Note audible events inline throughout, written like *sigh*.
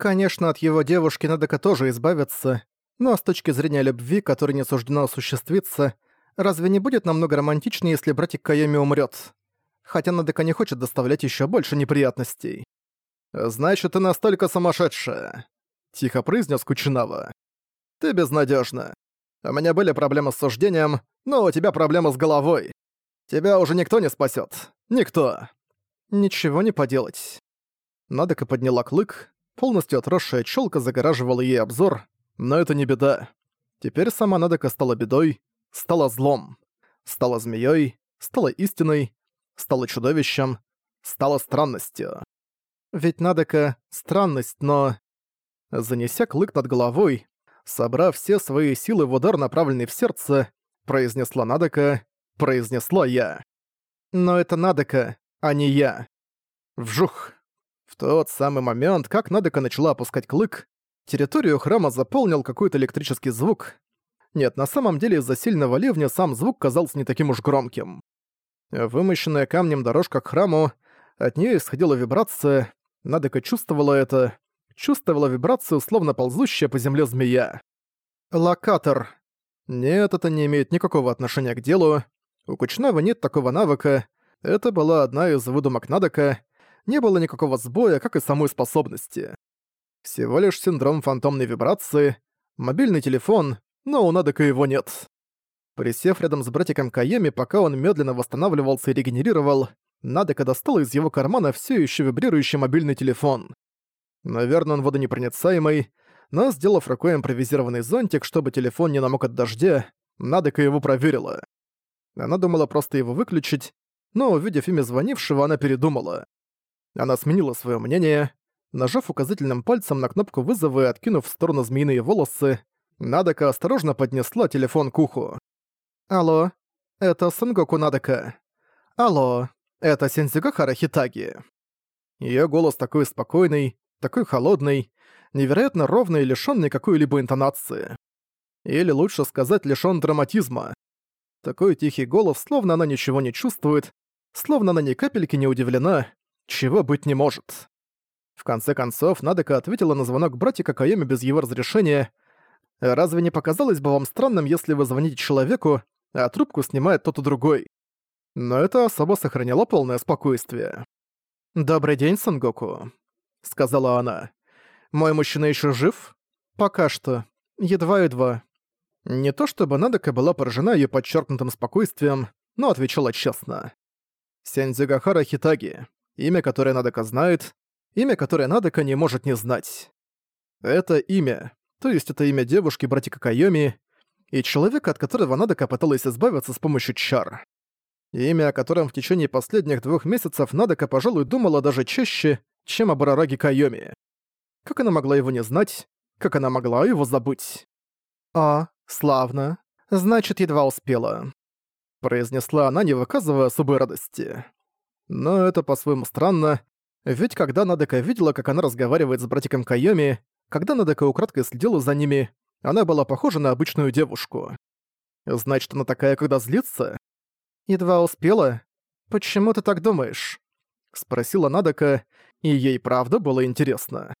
Конечно, от его девушки Надека тоже избавиться, но с точки зрения любви, которой не суждено осуществиться, разве не будет намного романтичнее, если братик Кайоми умрет? Хотя Надека не хочет доставлять еще больше неприятностей. «Значит, ты настолько сумасшедшая», — тихо произнес Кучинава. «Ты безнадежна. У меня были проблемы с суждением, но у тебя проблемы с головой. Тебя уже никто не спасет. Никто». «Ничего не поделать». Надека подняла клык, Полностью отросшая челка загораживала ей обзор, но это не беда. Теперь сама Надека стала бедой, стала злом, стала змеей, стала истиной, стала чудовищем, стала странностью. Ведь Надека — странность, но... Занеся клык над головой, собрав все свои силы в удар, направленный в сердце, произнесла Надека, произнесла я. Но это Надека, а не я. Вжух. Тот самый момент, как Надека начала опускать клык, территорию храма заполнил какой-то электрический звук. Нет, на самом деле из-за сильного ливня сам звук казался не таким уж громким. Вымощенная камнем дорожка к храму, от нее исходила вибрация, Надека чувствовала это, чувствовала вибрацию, словно ползущая по земле змея. Локатор. Нет, это не имеет никакого отношения к делу. У Кучнава нет такого навыка. Это была одна из выдумок Надека, не было никакого сбоя, как и самой способности. Всего лишь синдром фантомной вибрации, мобильный телефон, но у Надека его нет. Присев рядом с братиком Кайеми, пока он медленно восстанавливался и регенерировал, Надека достал из его кармана все еще вибрирующий мобильный телефон. Наверное, он водонепроницаемый, но, сделав рукой импровизированный зонтик, чтобы телефон не намок от дождя, Надека его проверила. Она думала просто его выключить, но, увидев имя звонившего, она передумала. Она сменила свое мнение. Нажав указательным пальцем на кнопку вызова и откинув в сторону змеиные волосы, Надека осторожно поднесла телефон к уху. «Алло, это Сангоку Надека. Алло, это Сензюгахара Хитаги». Её голос такой спокойный, такой холодный, невероятно ровный и лишённый какой-либо интонации. Или лучше сказать, лишён драматизма. Такой тихий голос, словно она ничего не чувствует, словно она ни капельки не удивлена, чего быть не может. В конце концов, Надека ответила на звонок братика Кайоми без его разрешения. «Разве не показалось бы вам странным, если вы звоните человеку, а трубку снимает тот и другой?» Но это особо сохраняло полное спокойствие. «Добрый день, Сангоку», — сказала она. «Мой мужчина еще жив?» «Пока что. Едва-едва». Не то чтобы Надека была поражена ее подчеркнутым спокойствием, но отвечала честно. Сензюгахара Хитаги имя, которое Надека знает, имя, которое Надека не может не знать. Это имя, то есть это имя девушки братика Кайоми и человека, от которого Надека пыталась избавиться с помощью чар. Имя, о котором в течение последних двух месяцев Надека, пожалуй, думала даже чаще, чем о Барараге Кайоми. Как она могла его не знать? Как она могла его забыть? «А, славно. Значит, едва успела», — произнесла она, не выказывая особой радости. Но это по-своему странно, ведь когда Надека видела, как она разговаривает с братиком Кайоми, когда Надека украдкой следила за ними, она была похожа на обычную девушку. Значит, она такая, когда злится? Едва успела? Почему ты так думаешь? Спросила Надека, и ей правда было интересно.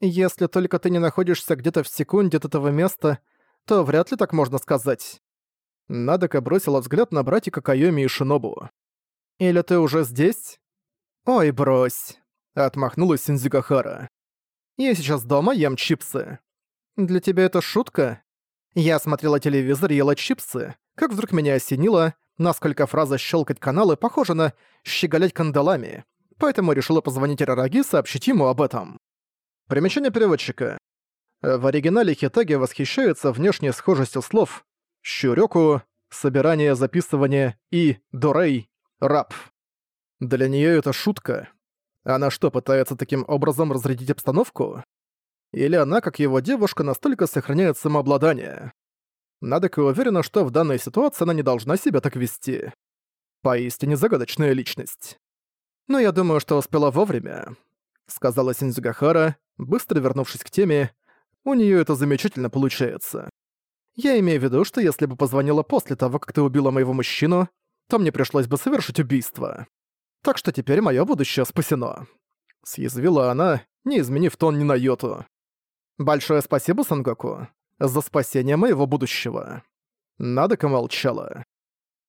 Если только ты не находишься где-то в секунде от этого места, то вряд ли так можно сказать. Надека бросила взгляд на братика Кайоми и Шинобу. Или ты уже здесь?» «Ой, брось», — отмахнулась Синдзюгахара. «Я сейчас дома ем чипсы. Для тебя это шутка?» Я смотрела телевизор и ела чипсы, как вдруг меня осенило, насколько фраза «щелкать каналы» похожа на «щеголять кандалами», поэтому решила позвонить Рараги и сообщить ему об этом. Примечание переводчика. В оригинале Хитаги восхищается внешней схожестью слов «щурёку», «собирание, записывание» и «дорей» раб. Для нее это шутка. Она что, пытается таким образом разрядить обстановку? Или она, как его девушка, настолько сохраняет самообладание? Надека уверена, что в данной ситуации она не должна себя так вести. Поистине загадочная личность. «Но я думаю, что успела вовремя», — сказала Синдзюгахара, быстро вернувшись к теме. «У нее это замечательно получается. Я имею в виду, что если бы позвонила после того, как ты убила моего мужчину, то мне пришлось бы совершить убийство. Так что теперь мое будущее спасено». Съязвила она, не изменив тон ни на йоту. «Большое спасибо, Сангоку, за спасение моего будущего». Надока молчала.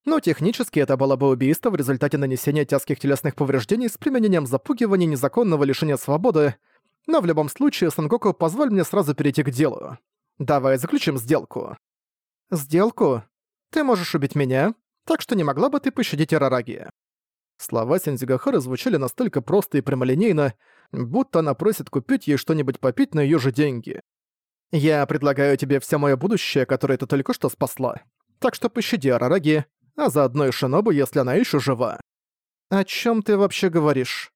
Но технически это было бы убийство в результате нанесения тяжких телесных повреждений с применением запугивания незаконного лишения свободы, но в любом случае, Сангоку, позволь мне сразу перейти к делу. Давай заключим сделку. Сделку? Ты можешь убить меня, так что не могла бы ты пощадить Арараги. Слова Сензигахары звучали настолько просто и прямолинейно, будто она просит купить ей что-нибудь попить на её же деньги. «Я предлагаю тебе все моё будущее, которое ты только что спасла. Так что пощади Арараги, а заодно и Шинобу, если она ещё жива». «О чём ты вообще говоришь?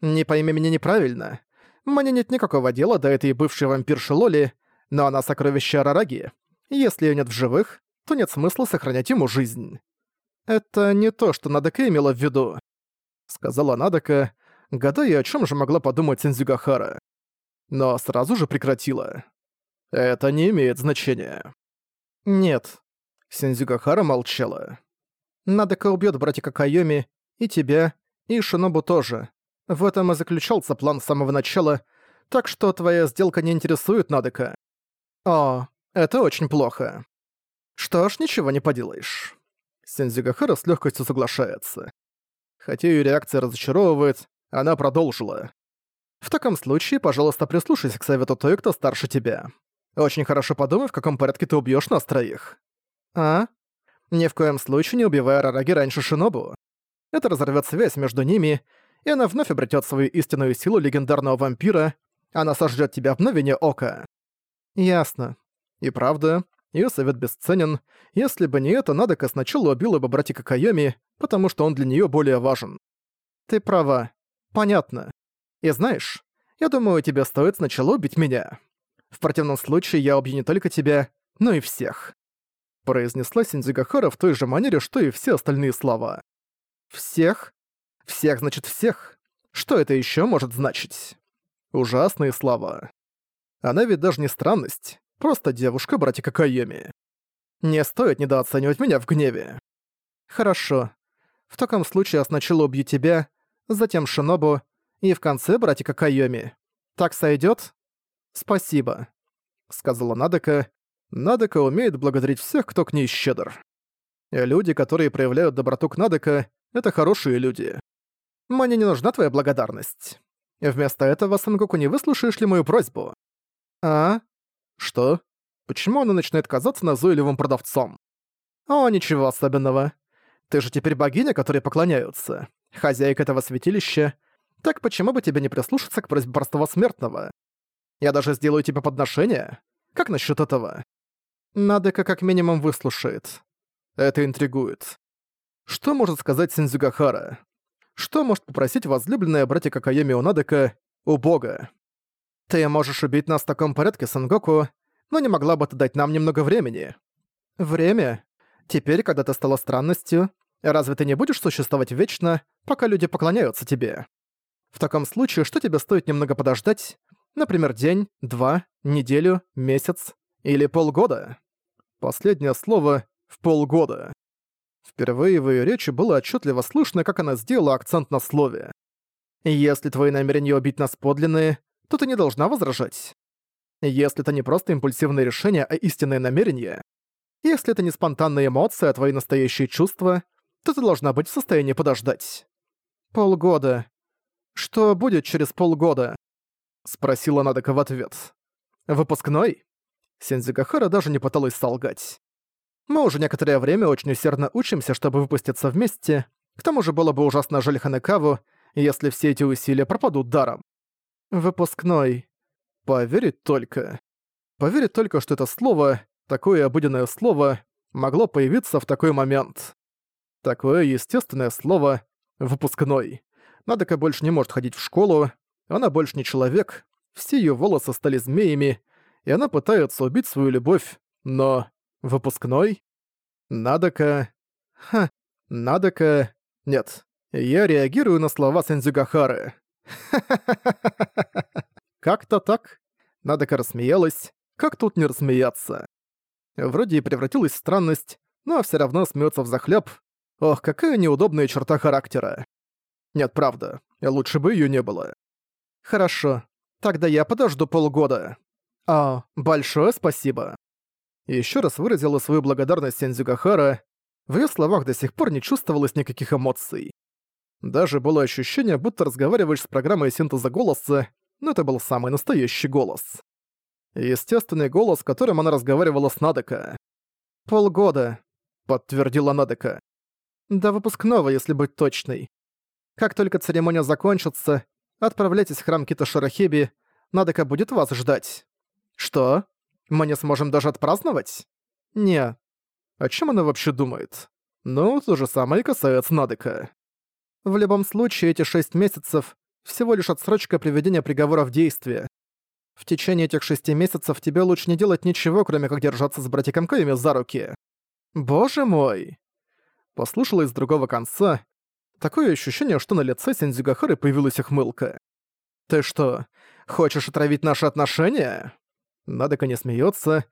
Не пойми меня неправильно. Мне нет никакого дела до этой бывшей вампирши Лоли, но она сокровище Арараги. Если её нет в живых, то нет смысла сохранять ему жизнь. Это не то, что Надека имела в виду, сказала Надека, гадая, о чем же могла подумать Сензюгахара. Но сразу же прекратила. Это не имеет значения. Нет. Сензюгахара молчала. Надека убьет братика Кайоми, и тебя, и Шинобу тоже. В этом и заключался план с самого начала, так что твоя сделка не интересует Надека. О, это очень плохо. Что ж, ничего не поделаешь. Сензигахара с легкостью соглашается. Хотя ее реакция разочаровывает, она продолжила. В таком случае, пожалуйста, прислушайся к совету той, кто старше тебя. Очень хорошо подумай, в каком порядке ты убьешь нас троих. А? Ни в коем случае не убивай Рараги раньше Шинобу. Это разорвет связь между ними, и она вновь обретет свою истинную силу легендарного вампира, она сожжет тебя в мгновение ока. Ясно. И правда, ее совет бесценен. Если бы не это, Надека сначала убила бы братика Кайоми, потому что он для нее более важен. Ты права. Понятно. И знаешь, я думаю, тебе стоит сначала убить меня. В противном случае я убью не только тебя, но и всех. Произнесла Синдзигахара в той же манере, что и все остальные слова. Всех? Всех значит всех. Что это еще может значить? Ужасные слова. Она ведь даже не странность, просто девушка братика Кайоми. Не стоит недооценивать меня в гневе. Хорошо. В таком случае я сначала убью тебя, затем Шинобу и в конце братика Кайоми. Так сойдет? Спасибо, сказала Надека. Надека умеет благодарить всех, кто к ней щедр. Люди, которые проявляют доброту к Надека, это хорошие люди. Мне не нужна твоя благодарность. Вместо этого, Сангоку, не выслушаешь ли мою просьбу? А? Что? Почему она начинает казаться назойливым продавцом? О, ничего особенного. Ты же теперь богиня, которой поклоняются. Хозяйка этого святилища. Так почему бы тебе не прислушаться к просьбе простого смертного? Я даже сделаю тебе подношение. Как насчет этого? Надека как минимум выслушает. Это интригует. Что может сказать Синзюгахара? Что может попросить возлюбленная братья Какайоми Унадека у бога? Ты можешь убить нас в таком порядке, Сангоку, но не могла бы ты дать нам немного времени? Время? Теперь, когда ты стала странностью, разве ты не будешь существовать вечно, пока люди поклоняются тебе? В таком случае, что тебе стоит немного подождать? Например, день, два, неделю, месяц или полгода? Последнее слово «в полгода». Впервые в её речи было отчетливо слышно, как она сделала акцент на слове. «Если твои намерения убить нас подлинные, то ты не должна возражать. Если это не просто импульсивное решение, а истинное намерение, если это не спонтанные эмоции, а твои настоящие чувства, то ты должна быть в состоянии подождать. Полгода. Что будет через полгода? Спросила Надека в ответ. Выпускной? Сензигахара даже не пыталась солгать. Мы уже некоторое время очень усердно учимся, чтобы выпуститься вместе. К тому же было бы ужасно жаль Ханекаву, если все эти усилия пропадут даром. Выпускной. Поверить только. Поверить только, что это слово, такое обыденное слово, могло появиться в такой момент. Такое естественное слово «выпускной». Надека больше не может ходить в школу, она больше не человек, все ее волосы стали змеями, и она пытается убить свою любовь, но Выпускной? Надока... Ха, Надока... Нет, я реагирую на слова Сензюгахары. *laughs* Как-то так. Надока рассмеялась. Как тут не рассмеяться? Вроде и превратилась в странность, но все равно смеется в захлеб. Ох, какая неудобная черта характера. Нет, правда, лучше бы ее не было. Хорошо. Тогда я подожду полгода. А, большое спасибо. Еще раз выразила свою благодарность Сензюгахара. В ее словах до сих пор не чувствовалось никаких эмоций. Даже было ощущение, будто разговариваешь с программой синтеза голоса, но это был самый настоящий голос. Естественный голос, которым она разговаривала с Надека. «Полгода», — подтвердила Надека. «До выпускного, если быть точной. Как только церемония закончится, отправляйтесь в храм Кита Шарахеби, Надека будет вас ждать». «Что? Мы не сможем даже отпраздновать?» «Не». О чем она вообще думает? Ну, то же самое и касается Надека. В любом случае, эти шесть месяцев — всего лишь отсрочка приведения приговора в действие. В течение этих шести месяцев тебе лучше не делать ничего, кроме как держаться с братиком Кэйми за руки. Боже мой! Послушалось с другого конца. Такое ощущение, что на лице Сензюгахары появилась ухмылка. «Ты что, хочешь отравить наши отношения?» Надека не смеется.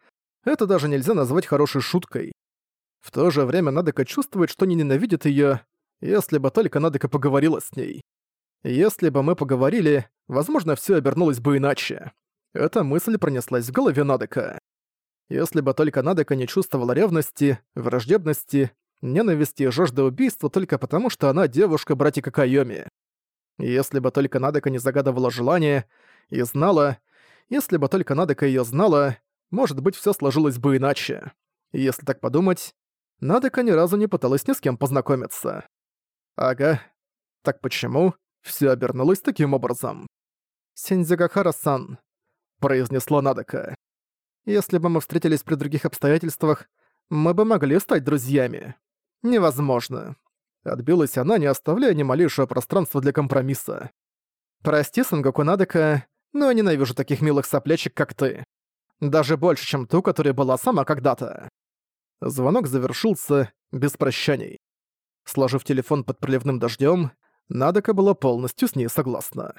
Это даже нельзя назвать хорошей шуткой. В то же время Надека чувствует, что не ненавидит ее, если бы только Надека поговорила с ней. Если бы мы поговорили, возможно, все обернулось бы иначе. Эта мысль пронеслась в голове Надека. Если бы только Надека не чувствовала ревности, враждебности, ненависти и жажды убийства только потому, что она девушка братика Кайоми. Если бы только Надека не загадывала желание и знала, если бы только Надека её знала, может быть, всё сложилось бы иначе. Если так подумать, Надека ни разу не пыталась ни с кем познакомиться. Ага. Так почему всё обернулось таким образом? «Синдзюгахара-сан», — произнесла Надека. «Если бы мы встретились при других обстоятельствах, мы бы могли стать друзьями. Невозможно». Отбилась она, не оставляя ни малейшего пространства для компромисса. «Прости, Сангоку Надека, но я ненавижу таких милых соплячек, как ты. Даже больше, чем ту, которая была сама когда-то». Звонок завершился без прощаний. Сложив телефон под проливным дождем, Надека была полностью с ней согласна.